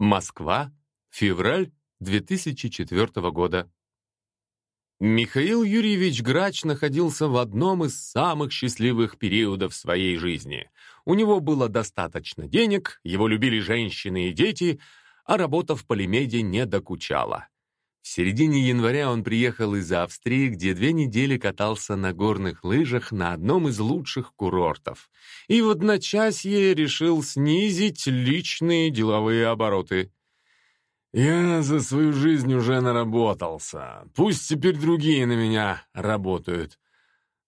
Москва, февраль 2004 года. Михаил Юрьевич Грач находился в одном из самых счастливых периодов своей жизни. У него было достаточно денег, его любили женщины и дети, а работа в Полимеде не докучала. В середине января он приехал из Австрии, где две недели катался на горных лыжах на одном из лучших курортов. И в одночасье решил снизить личные деловые обороты. «Я за свою жизнь уже наработался. Пусть теперь другие на меня работают.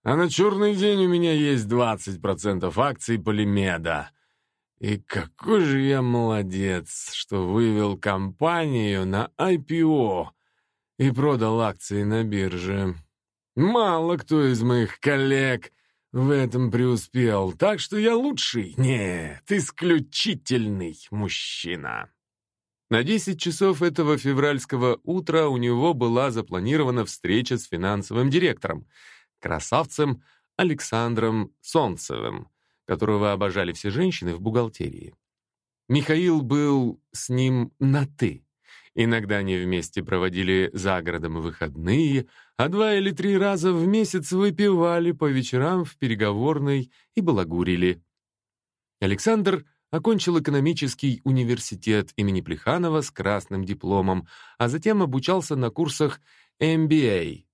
А на черный день у меня есть 20% акций Полимеда. И какой же я молодец, что вывел компанию на IPO» и продал акции на бирже. Мало кто из моих коллег в этом преуспел, так что я лучший, нет, исключительный мужчина. На 10 часов этого февральского утра у него была запланирована встреча с финансовым директором, красавцем Александром Солнцевым, которого обожали все женщины в бухгалтерии. Михаил был с ним на «ты». Иногда они вместе проводили за городом выходные, а два или три раза в месяц выпивали по вечерам в переговорной и балагурили. Александр окончил экономический университет имени Плеханова с красным дипломом, а затем обучался на курсах MBA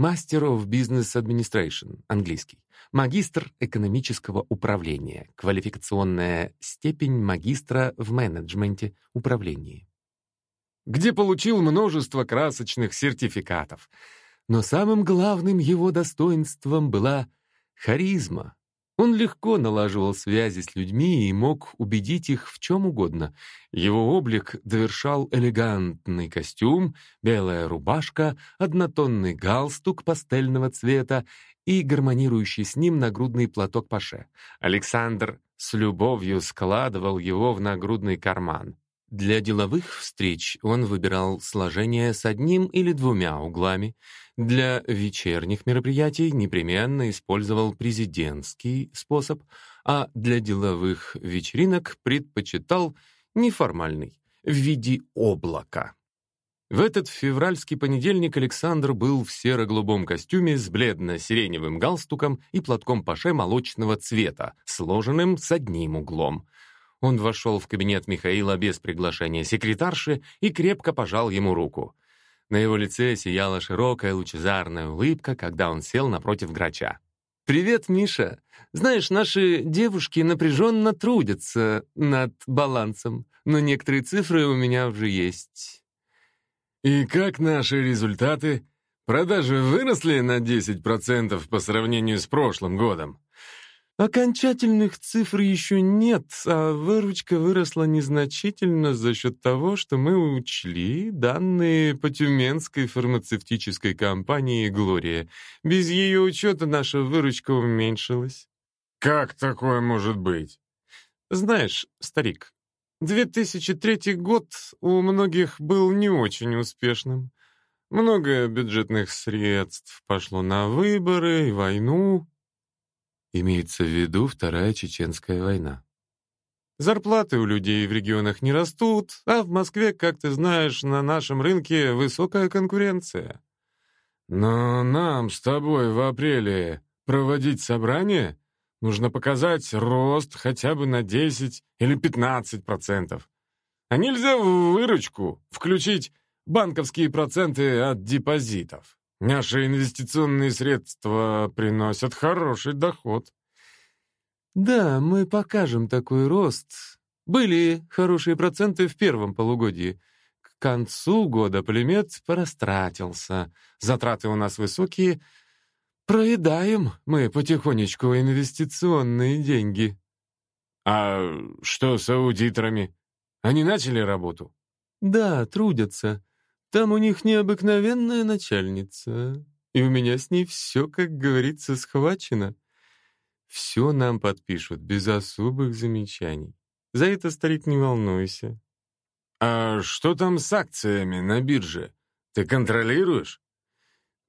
Master of Business Administration, английский. Магистр экономического управления, квалификационная степень магистра в менеджменте управлении где получил множество красочных сертификатов. Но самым главным его достоинством была харизма. Он легко налаживал связи с людьми и мог убедить их в чем угодно. Его облик довершал элегантный костюм, белая рубашка, однотонный галстук пастельного цвета и гармонирующий с ним нагрудный платок паше. Александр с любовью складывал его в нагрудный карман. Для деловых встреч он выбирал сложение с одним или двумя углами. Для вечерних мероприятий непременно использовал президентский способ, а для деловых вечеринок предпочитал неформальный, в виде облака. В этот февральский понедельник Александр был в серо-голубом костюме с бледно-сиреневым галстуком и платком паше молочного цвета, сложенным с одним углом. Он вошел в кабинет Михаила без приглашения секретарши и крепко пожал ему руку. На его лице сияла широкая лучезарная улыбка, когда он сел напротив грача. «Привет, Миша. Знаешь, наши девушки напряженно трудятся над балансом, но некоторые цифры у меня уже есть». «И как наши результаты? Продажи выросли на 10% по сравнению с прошлым годом?» Окончательных цифр еще нет, а выручка выросла незначительно за счет того, что мы учли данные по тюменской фармацевтической компании «Глория». Без ее учета наша выручка уменьшилась. Как такое может быть? Знаешь, старик, 2003 год у многих был не очень успешным. Много бюджетных средств пошло на выборы и войну, Имеется в виду Вторая Чеченская война. Зарплаты у людей в регионах не растут, а в Москве, как ты знаешь, на нашем рынке высокая конкуренция. Но нам с тобой в апреле проводить собрание нужно показать рост хотя бы на 10 или 15 процентов. А нельзя в выручку включить банковские проценты от депозитов. Наши инвестиционные средства приносят хороший доход. Да, мы покажем такой рост. Были хорошие проценты в первом полугодии. К концу года пулемет порастратился. Затраты у нас высокие. Проедаем мы потихонечку инвестиционные деньги. А что с аудиторами? Они начали работу? Да, трудятся. Там у них необыкновенная начальница, и у меня с ней все, как говорится, схвачено. Все нам подпишут, без особых замечаний. За это, старик, не волнуйся. А что там с акциями на бирже? Ты контролируешь?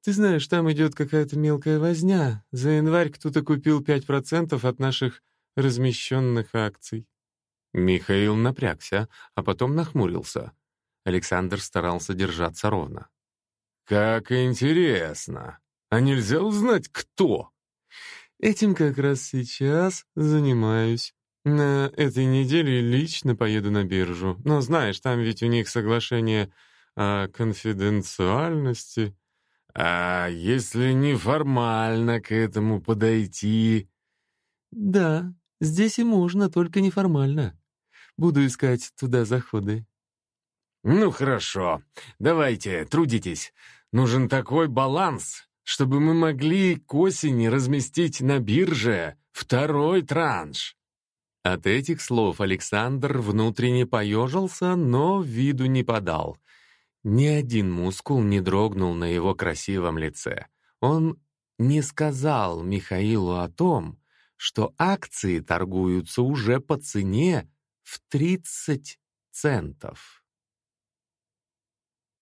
Ты знаешь, там идет какая-то мелкая возня. За январь кто-то купил 5% от наших размещенных акций. Михаил напрягся, а потом нахмурился. Александр старался держаться ровно. «Как интересно! А нельзя узнать, кто?» «Этим как раз сейчас занимаюсь. На этой неделе лично поеду на биржу. Но знаешь, там ведь у них соглашение о конфиденциальности». «А если неформально к этому подойти?» «Да, здесь и можно, только неформально. Буду искать туда заходы». «Ну хорошо, давайте, трудитесь. Нужен такой баланс, чтобы мы могли к осени разместить на бирже второй транш». От этих слов Александр внутренне поежился, но виду не подал. Ни один мускул не дрогнул на его красивом лице. Он не сказал Михаилу о том, что акции торгуются уже по цене в 30 центов.